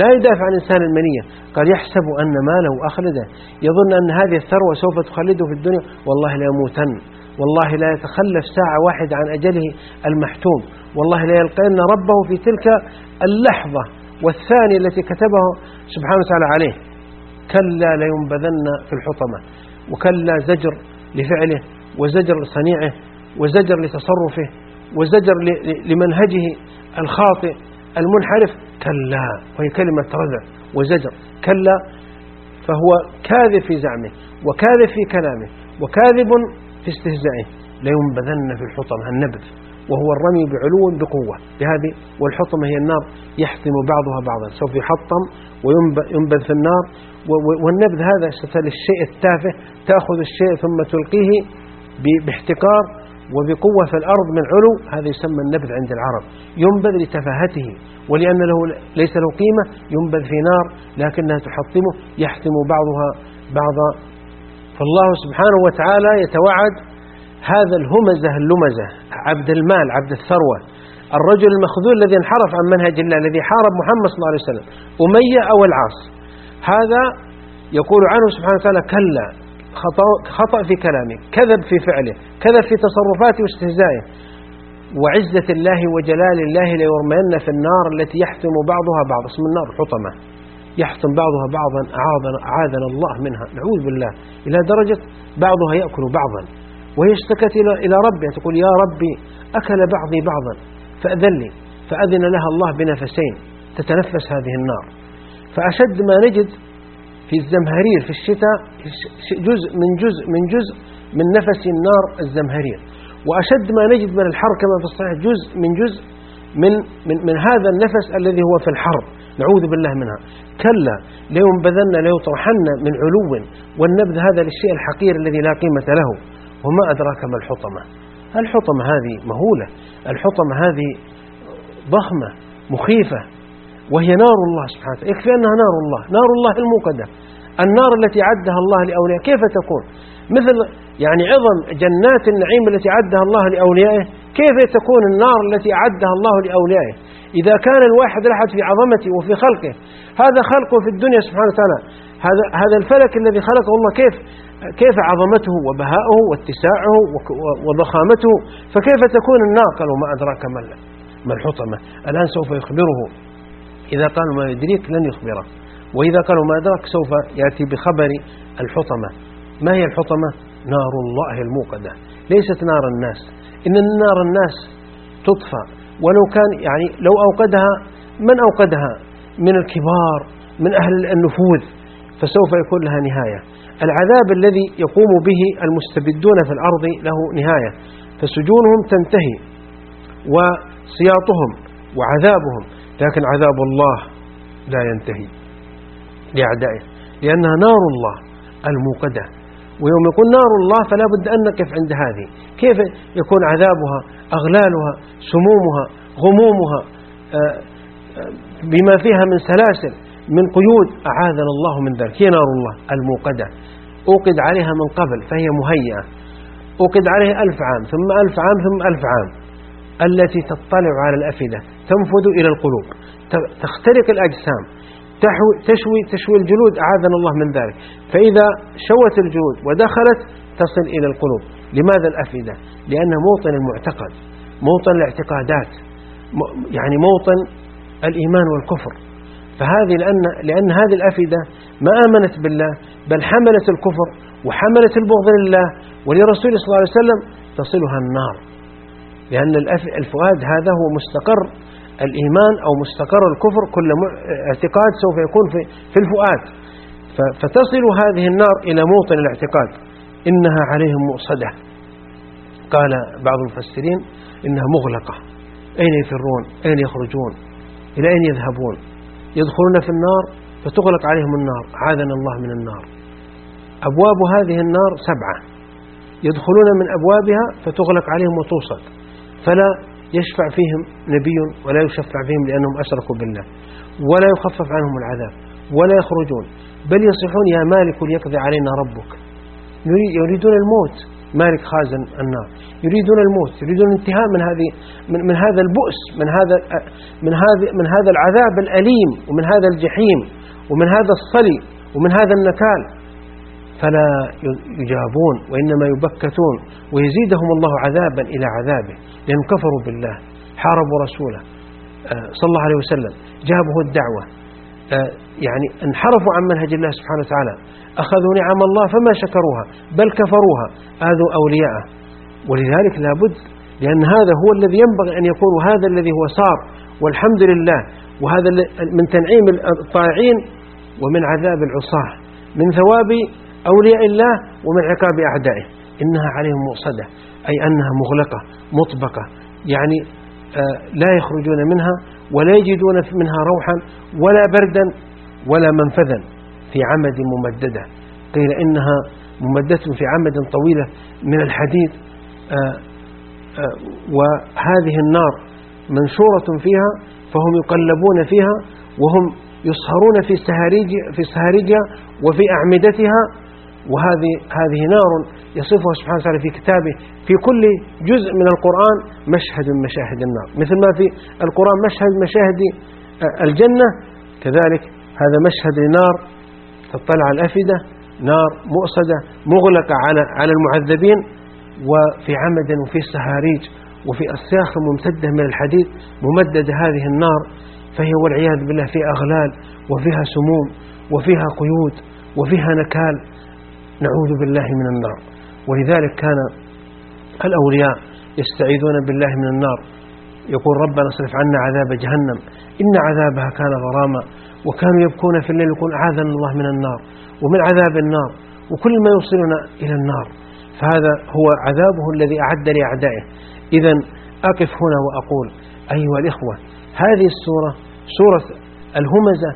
لا يدافع عن الإنسان المنية. قال يحسب أن ماله أخلده. يظن أن هذه الثروة سوف تخلده في الدنيا. والله لا يموتن. والله لا يتخلف ساعة واحدة عن أجله المحتوم. والله لا يلقين ربه في تلك اللحظة. والثانية التي كتبه سبحانه وتعالى عليه كلا لينبذن في الحطمة. وكلا زجر لفعله وزجر لصنيعه وزجر لتصرفه وزجر لمنهجه الخاطئ المنحرف كلا وهي كلمة ردع وزجر كلا فهو كاذب في زعمه وكاذب في كلامه وكاذب في استهزائه. لينبذن في الحطمة النبذ وهو الرمي بعلو بقوة. بهذه والحطمة هي النار يحطم بعضها بعضا سوف يحطم وينبذ في النار والنبذ هذا الشيء التافه تأخذ الشيء ثم تلقيه باحتكار وبقوة في الأرض من علو هذا يسمى النبذ عند العرب. ينبذ لتفاهته ولأن له ليس له قيمة ينبذ في نار لكنها تحطمه يحتم بعضها بعضا. فالله سبحانه وتعالى يتوعد هذا الهمزة اللمزة عبد المال عبد الثروة. الرجل المخذول الذي انحرف عن منهج الله الذي حارب محمد صلى الله عليه وسلم أمية أو العاص؟ هذا يقول عنه سبحانه وتعالى كلا خطأ, خطأ في كلامه كذب في فعله كذب في تصرفاته واستهزائه. وعزة الله وجلال الله ليرمين في النار التي يحتم بعضها بعض اسم النار حطمة يحتم بعضها بعضا أعاذنا الله منها نعوذ بالله إلى درجة بعضها يأكل بعضا وهي اشتكت إلى ربها تقول يا ربي أكل بعضي بعضا فأذن لي فأذن لها الله بنفسين تتنفس هذه النار. فأشد ما نجد في الزمهرير في الشتاء جزء من جزء من جزء من نفس النار الزمهرير. وأشد ما نجد من الحر كما في الصحيح جزء من جزء من, من, من هذا النفس الذي هو في الحرب نعوذ بالله منها. كلا لينبذن ليطرحن من علو والنبذ هذا للشيء الحقير الذي لا قيمة له. وما أدراك ما الحطمة؟ الحطمة هذه مهولة. الحطمة هذه ضخمة مخيفة. وهي نار الله سبحانه وتعالى. يكفي أنها نار الله. نار الله الموقدة. النار التي عدها الله لأولياء كيف تكون؟ مثل يعني عظم جنات النعيم التي عدها الله لأوليائه. كيف تكون النار التي أعدها الله لأوليائه؟ إذا كان الواحد لحد في عظمته وفي خلقه. هذا خلقه في الدنيا سبحانه وتعالى. هذا هذا الفلك الذي خلقه الله كيف كيف عظمته وبهاؤه واتساعه وضخامته؟ فكيف تكون النار؟ قال وما أدراك ما الحطمة. الآن سوف يخبره. إذا قالوا ما يدريك لن يخبره وإذا قالوا ما أدراك سوف يأتي بخبر الحطمة. ما هي الحطمة؟ نار الله الموقدة. ليست نار الناس. إن نار الناس تطفى. ولو كان يعني لو أوقدها من أوقدها؟ من الكبار من أهل النفوذ. فسوف يكون لها نهاية. العذاب الذي يقوم به المستبدون في الأرض له نهاية. فسجونهم تنتهي. وسياطهم وعذابهم. لكن عذاب الله لا ينتهي لأعدائه لأنها نار الله الموقدة. ويوم يقول نار الله فلا بد أن نقف عند هذه. كيف يكون عذابها أغلالها سمومها غمومها آه، آه، بما فيها من سلاسل من قيود؟ أعاذنا الله من ذلك. هي نار الله الموقدة. أوقد عليها من قبل فهي مهيئة. أوقد عليها ألف عام ثم ألف عام ثم ألف عام. التي تطلع على الأفئدة. تنفذ إلى القلوب. تخترق الأجسام تشوي تشوي الجلود أعاذنا الله من ذلك. فإذا شوت الجلود ودخلت تصل إلى القلوب. لماذا الأفئدة؟ لأنها موطن المعتقد موطن الاعتقادات يعني موطن الإيمان والكفر. فهذه لأن, لأن هذه الأفئدة ما آمنت بالله بل حملت الكفر وحملت البغض لله. ولرسوله صلى الله عليه وسلم تصلها النار. لأن الفؤاد هذا هو مستقر الإيمان أو مستقر الكفر كل اعتقاد سوف يكون في, الفؤاد. فتصل هذه النار إلى موطن الاعتقاد. إنها عليهم مؤصدة. قال بعض المفسرين إنها مغلقة. أين يفرون؟ أين يخرجون؟ إلى أين يذهبون؟ يدخلون في النار فتغلق عليهم النار. عاذنا الله من النار. أبواب هذه النار سبعة. يدخلون من أبوابها فتغلق عليهم وتوصد فلا يشفع فيهم نبي ولا يشفع فيهم لأنهم أشركوا بالله. ولا يخفف عنهم العذاب ولا يخرجون. بل يصيحون يا مالك ليقضي علينا ربك. يريدون الموت. مالك خازن النار. يريدون الموت. يريدون الانتهاء من هذه من, من هذا البؤس من هذا من هذا من هذا العذاب الأليم ومن هذا الجحيم ومن هذا الصلي ومن هذا النكال. فلا يجابون وإنما يبكتون ويزيدهم الله عذابا إلى عذابه لأنهم كفروا بالله حاربوا رسوله آه، صلى الله عليه وسلم جابه الدعوة. آه، يعني انحرفوا عن منهج الله سبحانه وتعالى. أخذوا نعم الله فما شكروها بل كفروها. آذوا أولياءه. ولذلك لابد لأن هذا هو الذي ينبغي أن يكون وهذا الذي هو صار. والحمد لله. وهذا من تنعيم الطائعين ومن عذاب العصاة. من ثواب أولياء الله ومن عقاب أعدائه. إنها عليهم مؤصدة أي أنها مغلقة مطبقة. يعني آه، لا يخرجون منها ولا يجدون منها روحا ولا بردا ولا منفذا في عمد ممددة. قيل إنها ممددة في عمد طويلة من الحديد آه، آه، وهذه النار منشورة فيها فهم يقلبون فيها وهم يصهرون في في سهاريجها وفي أعمدتها وهذه هذه نار يصفها سبحانه وتعالى في كتابه في كل جزء من القرآن مشهد من مشاهد النار. مثل ما في القرآن مشهد مشاهد آه، الجنة كذلك هذا مشهد لنار تطلع الأفئدة نار مؤصدة مغلقة على على المعذبين وفي عمد وفي سهاريج وفي أسياخ ممتدة من الحديد ممددة هذه النار فهي والعياذ بالله في أغلال وفيها سموم وفيها قيود وفيها نكال. نعوذ بالله من النار. ولذلك كان الأولياء يستعيذون بالله من النار. يقول ربنا اصرف عنا عذاب جهنم. إن عذابها كان غراما. وكانوا يبكون في الليل يقول أعاذنا الله من النار ومن عذاب النار. وكل ما يوصلنا إلى النار. فهذا هو عذابه الذي أعد لأعدائه. إذا أقف هنا وأقول أيها الإخوة هذه السورة سورة الهمزة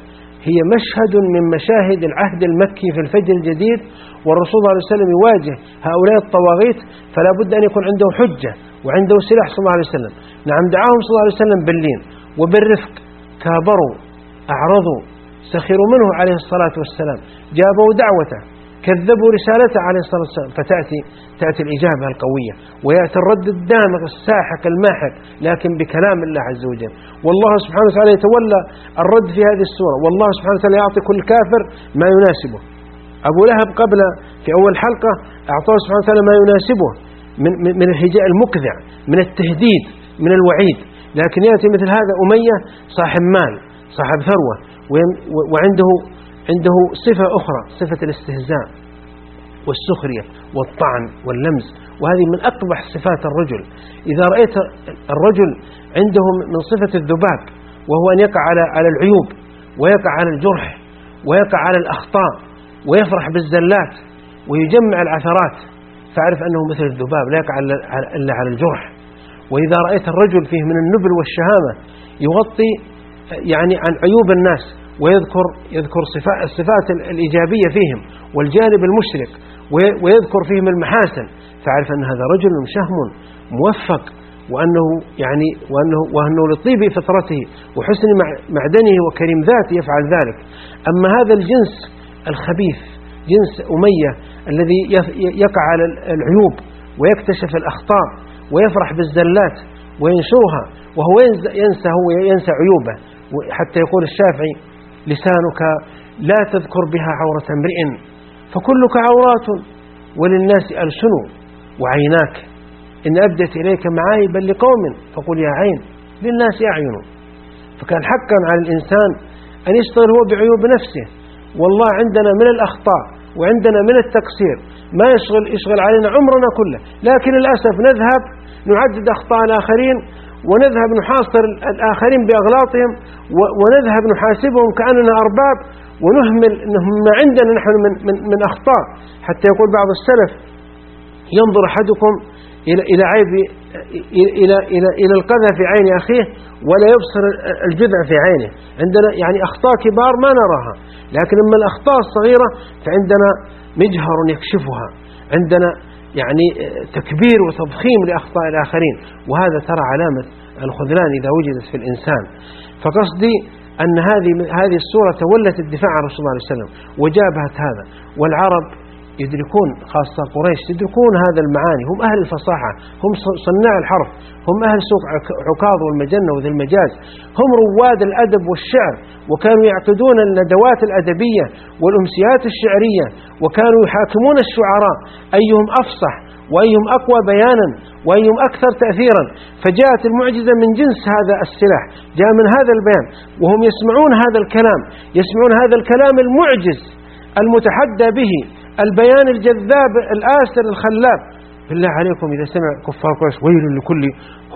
هي مشهد من مشاهد العهد المكي في الفجر الجديد والرسول صلى الله عليه وسلم يواجه هؤلاء الطواغيت فلا بد أن يكون عنده حجة وعنده سلاح صلى الله عليه وسلم. نعم دعاهم صلى الله عليه وسلم باللين وبالرفق. كابروا أعرضوا سخروا منه عليه الصلاة والسلام. جابوا دعوته كذبوا رسالته عليه الصلاة والسلام. فتأتي تأتي الإجابة القوية ويأتي الرد الدامغ الساحق الماحق لكن بكلام الله عز وجل. والله سبحانه وتعالى يتولى الرد في هذه السورة. والله سبحانه وتعالى يعطي كل كافر ما يناسبه. أبو لهب قبل في أول حلقة أعطاه سبحانه وتعالى ما يناسبه من, من الهجاء المكذع من التهديد من الوعيد. لكن يأتي مثل هذا أمية صاحب مال صاحب ثروة وعنده عنده صفة أخرى صفة الاستهزاء والسخرية والطعن واللمز. وهذه من أقبح صفات الرجل. إذا رأيت الرجل عنده من صفة الذباب وهو أن يقع على على العيوب ويقع على الجرح ويقع على الأخطاء ويفرح بالزلات ويجمع العثرات. فاعرف أنه مثل الذباب لا يقع إلا على الجرح. وإذا رأيت الرجل فيه من النبل والشهامة يغطي يعني عن عيوب الناس ويذكر يذكر الصفات الإيجابية فيهم والجانب المشرق ويذكر فيهم المحاسن. فاعرف أن هذا رجل شهم موفق وأنه يعني وأنه وأنه لطيب فطرته وحسن معدنه وكريم ذاته يفعل ذلك. أما هذا الجنس الخبيث جنس أمية الذي يقع على العيوب ويكتشف الأخطاء ويفرح بالزلات وينشرها وهو ينسى هو ينسى عيوبه. حتى يقول الشافعي لسانك لا تذكر بها عورة امرئ فكلك عورات وللناس ألسن وعيناك. إن أبدت إليك معايبا لقوم فقل يا عين للناس أعين. فكان حقا على الإنسان أن يشتغل هو بعيوب نفسه والله عندنا من الأخطاء وعندنا من التقصير ما يشغل يشغل علينا عمرنا كله. لكن للأسف نذهب نعدد أخطاء الآخرين ونذهب نحاصر الآخرين بأغلاطهم ونذهب نحاسبهم كأننا أرباب ونهمل ما عندنا نحن من, من, من أخطاء. حتى يقول بعض السلف ينظر أحدكم إلى إلى عيب إلى إلى إلى القذى في عين أخيه ولا يبصر الجذع في عينه. عندنا يعني أخطاء كبار ما نراها لكن أما الأخطاء الصغيرة فعندنا مجهر يكشفها. عندنا يعني تكبير وتضخيم لأخطاء الآخرين وهذا ترى علامة الخذلان إذا وجدت في الإنسان. فقصدي أن هذه هذه السورة تولت الدفاع عن رسول الله صلى الله عليه وسلم وجابهت هذا. والعرب يدركون خاصة قريش يدركون هذا المعاني. هم أهل الفصاحة هم صناع الحرف هم أهل سوق عكاظ والمجنة وذي المجاز. هم رواد الأدب والشعر وكانوا يعقدون الندوات الأدبية والأمسيات الشعرية وكانوا يحاكمون الشعراء. أيهم أفصح وأيهم أقوى بيانا وأيهم أكثر تأثيرا. فجاءت المعجزة من جنس هذا السلاح جاء من هذا البيان وهم يسمعون هذا الكلام يسمعون هذا الكلام المعجز المتحدى به. البيان الجذاب الآسر الخلاب. بالله عليكم إذا سمع كفار قريش ويل لكل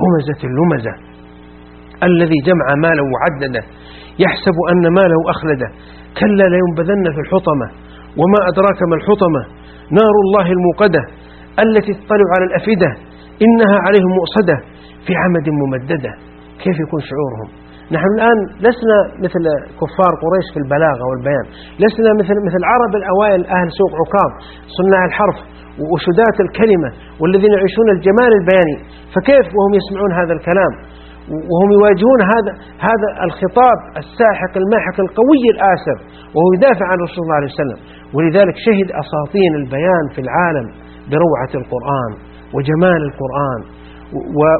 همزة لمزة. الذي جمع ماله وعدده يحسب أن ماله أخلده. كلا لينبذن في الحطمة. وما أدراك ما الحطمة؟ نار الله الموقدة التي تطلع على الأفئدة. إنها عليهم مؤصدة في عمد ممددة. كيف يكون شعورهم؟ نحن الآن لسنا مثل كفار قريش في البلاغة والبيان. لسنا مثل مثل عرب الأوائل أهل سوق عكاظ صناع الحرف وشدات الكلمة والذين يعيشون الجمال البياني. فكيف وهم يسمعون هذا الكلام؟ وهم يواجهون هذا هذا الخطاب الساحق الماحق القوي الآسر وهو يدافع عن رسول الله عليه وسلم. ولذلك شهد أساطين البيان في العالم بروعة القرآن وجمال القرآن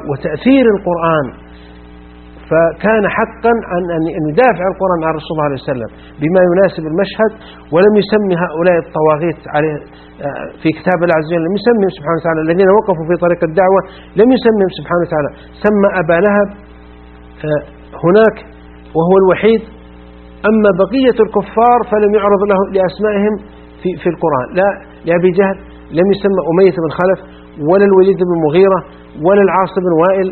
وتأثير القرآن. فكان حقا أن يدافع القرآن عن رسول الله عليه وسلم بما يناسب المشهد ولم يسمي هؤلاء الطواغيت عليه آه، في كتاب الله عز وجل لم يسميهم سبحانه وتعالى. الذين وقفوا في طريق الدعوة لم يسميهم سبحانه وتعالى. سمى أبا لهب آه، هناك وهو الوحيد. أما بقية الكفار فلم يعرض له لأسمائهم في, في القرآن. لا لأبي جهل لم يسمى أمية بن خلف ولا الوليد بن المغيرة ولا العاص بن وائل.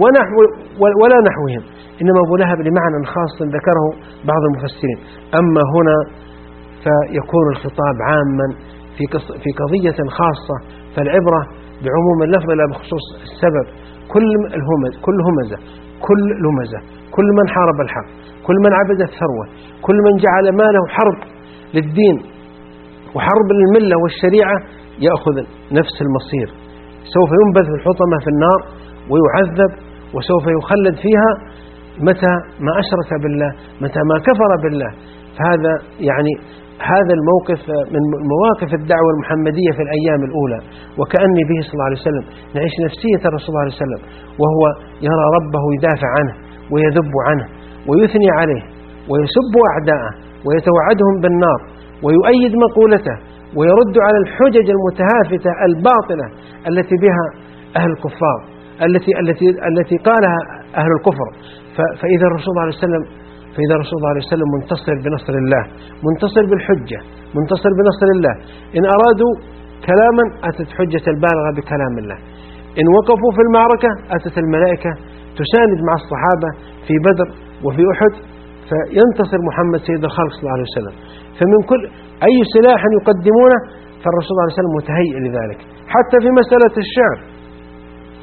ونحو ولا نحوهم. إنما أبو لهب لمعنى خاص ذكره بعض المفسرين. أما هنا فيكون الخطاب عاما في في قضية خاصة فالعبرة بعموم اللفظ لا بخصوص السبب. كل الهمز كل همزة كل لمزة. كل من حارب الحق كل من عبد الثروة كل من جعل ماله حرب للدين وحرب للملة والشريعة يأخذ نفس المصير. سوف ينبذ الحطمة في النار ويعذب وسوف يخلد فيها متى ما أشرك بالله متى ما كفر بالله. فهذا يعني هذا الموقف من مواقف الدعوة المحمدية في الأيام الأولى. وكأني به صلى الله عليه وسلم نعيش نفسية الرسول صلى الله عليه وسلم وهو يرى ربه يدافع عنه ويذب عنه ويثني عليه ويسب أعداءه ويتوعدهم بالنار ويؤيد مقولته ويرد على الحجج المتهافتة الباطلة التي بها أهل الكفار. التي التي التي قالها أهل الكفر. فإذا الرسول عليه وسلم فإذا الرسول صلى الله عليه وسلم منتصر بنصر الله منتصر بالحجة منتصر بنصر الله. إن أرادوا كلاما أتت حجة البالغة بكلام الله. إن وقفوا في المعركة أتت الملائكة تساند مع الصحابة في بدر وفي أحد فينتصر محمد سيد الخلق صلى الله عليه وسلم. فمن كل أي سلاح يقدمونه فالرسول صلى الله عليه وسلم متهيئ لذلك. حتى في مسألة الشعر.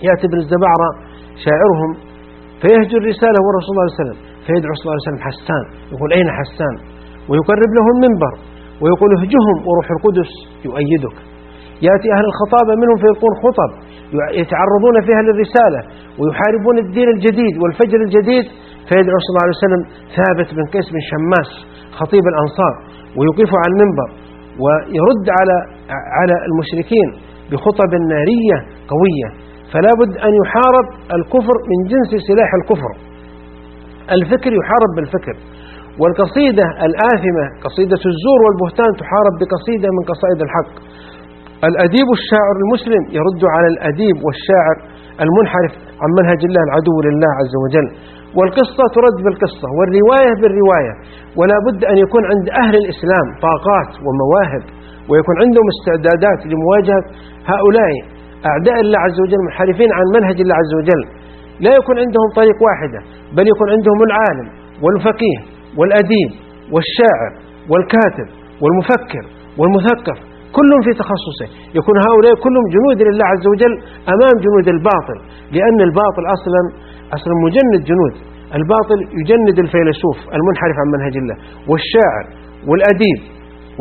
يأتي ابن الزبعرة شاعرهم فيهجر رسالة الرسول صلى الله عليه وسلم فيدعو صلى الله عليه وسلم حسان يقول أين حسان؟ ويقرب له المنبر ويقول اهجهم وروح القدس يؤيدك. يأتي أهل الخطابة منهم فيلقون خطب يتعرضون فيها للرسالة ويحاربون الدين الجديد والفجر الجديد. فيدعو صلى الله عليه وسلم ثابت بن قيس بن شماس خطيب الأنصار ويوقفه على المنبر ويرد على على المشركين بخطب نارية قوية. فلا بد أن يحارب الكفر من جنس سلاح الكفر. الفكر يحارب بالفكر. والقصيدة الآثمة قصيدة الزور والبهتان تحارب بقصيدة من قصائد الحق. الأديب الشاعر المسلم يرد على الأديب والشاعر المنحرف عن منهج الله العدو لله عز وجل. والقصة ترد بالقصة والرواية بالرواية. ولا بد أن يكون عند أهل الإسلام طاقات ومواهب ويكون عندهم استعدادات لمواجهة هؤلاء أعداء الله عز وجل منحرفين عن منهج الله عز وجل. لا يكون عندهم طريق واحدة بل يكون عندهم العالم والفقيه والأديب والشاعر والكاتب والمفكر والمثقف كلهم في تخصصه. يكون هؤلاء كلهم جنود لله عز وجل أمام جنود الباطل لأن الباطل أصلا أصلا مجند جنود. الباطل يجند الفيلسوف المنحرف عن منهج الله والشاعر والأديب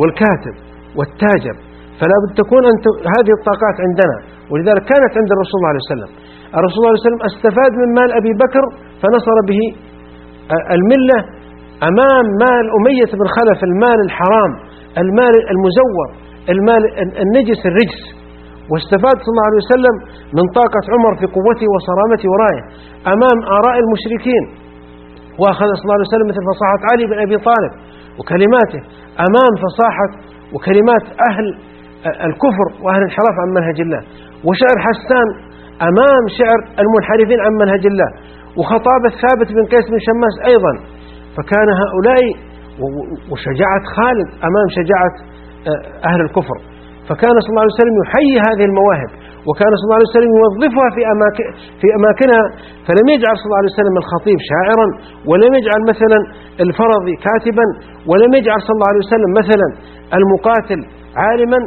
والكاتب والتاجر. فلا بد تكون أن هذه الطاقات عندنا. ولذلك كانت عند الرسول صلى الله عليه وسلم. الرسول صلى الله عليه وسلم استفاد من مال أبي بكر فنصر به الملة أمام مال أمية بن خلف المال الحرام المال المزور المال النجس الرجس. واستفاد صلى الله عليه وسلم من طاقة عمر في قوته وصرامته ورائه أمام آراء المشركين. وأخذ صلى الله عليه وسلم مثل فصاحة علي بن أبي طالب وكلماته أمام فصاحة وكلمات أهل الكفر وأهل الانحراف عن منهج الله. وشعر حسان أمام شعر المنحرفين عن منهج الله. وخطاب الثابت بن قيس بن شماس أيضا. فكان هؤلاء وشجاعة خالد أمام شجاعة آه، أهل الكفر. فكان صلى الله عليه وسلم يحيي هذه المواهب. وكان صلى الله عليه وسلم يوظفها في أماكن في أماكنها. فلم يجعل صلى الله عليه وسلم الخطيب شاعرا ولم يجعل مثلا الفرضي كاتبا ولم يجعل صلى الله عليه وسلم مثلا المقاتل عالما.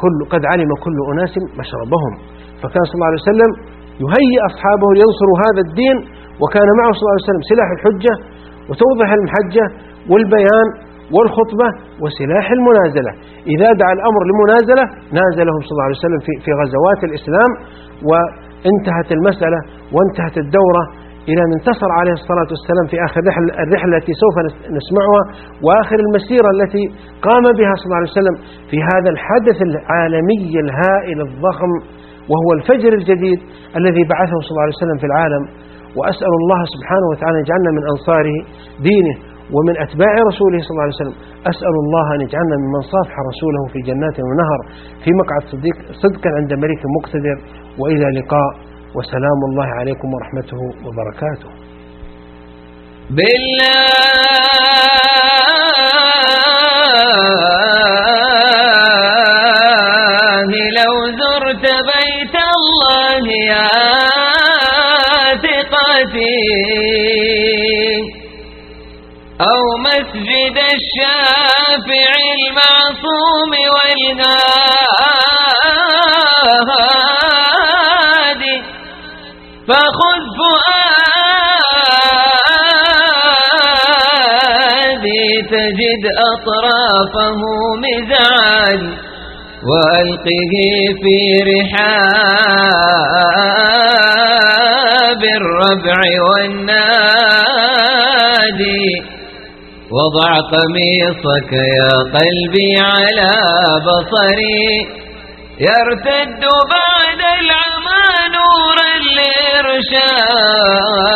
كل قد علم كل أناس مشربهم. فكان صلى الله عليه وسلم يهيئ أصحابه لينصروا هذا الدين وكان معه صلى الله عليه وسلم سلاح الحجة وتوضح المحجة والبيان والخطبة وسلاح المنازلة. إذا دعا الأمر لمنازلة نازلهم صلى الله عليه وسلم في, غزوات الإسلام وانتهت المسألة وانتهت الدورة إلى أن انتصر عليه الصلاة والسلام في آخر الرحلة التي سوف نسمعها وآخر المسيرة التي قام بها صلى الله عليه وسلم في هذا الحدث العالمي الهائل الضخم وهو الفجر الجديد الذي بعثه صلى الله عليه وسلم في العالم. وأسأل الله سبحانه وتعالى أن يجعلنا من أنصاره دينه ومن أتباع رسوله صلى الله عليه وسلم. أسأل الله أن يجعلنا ممن صافح رسوله في جنات ونهر في مقعد صديق صدقا عند ملك مقتدر. وإلى لقاء. وسلام الله عليكم ورحمته وبركاته. بالله. فخذ فؤادي تجد أطرافه مزعاج وألقه في رحاب الربع والنادي وضع قميصك يا قلبي على بصري يرتد بعد لإرشاد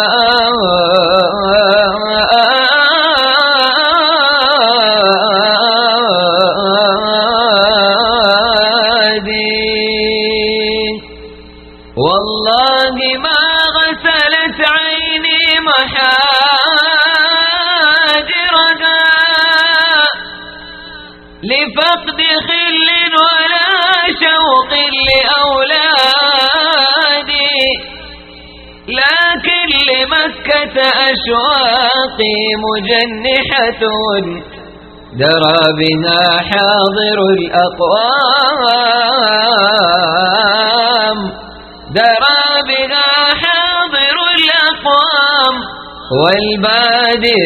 أشواقي مجنحة. درى بها حاضر الأقوام. درى بها حاضر الأقوام. والبادي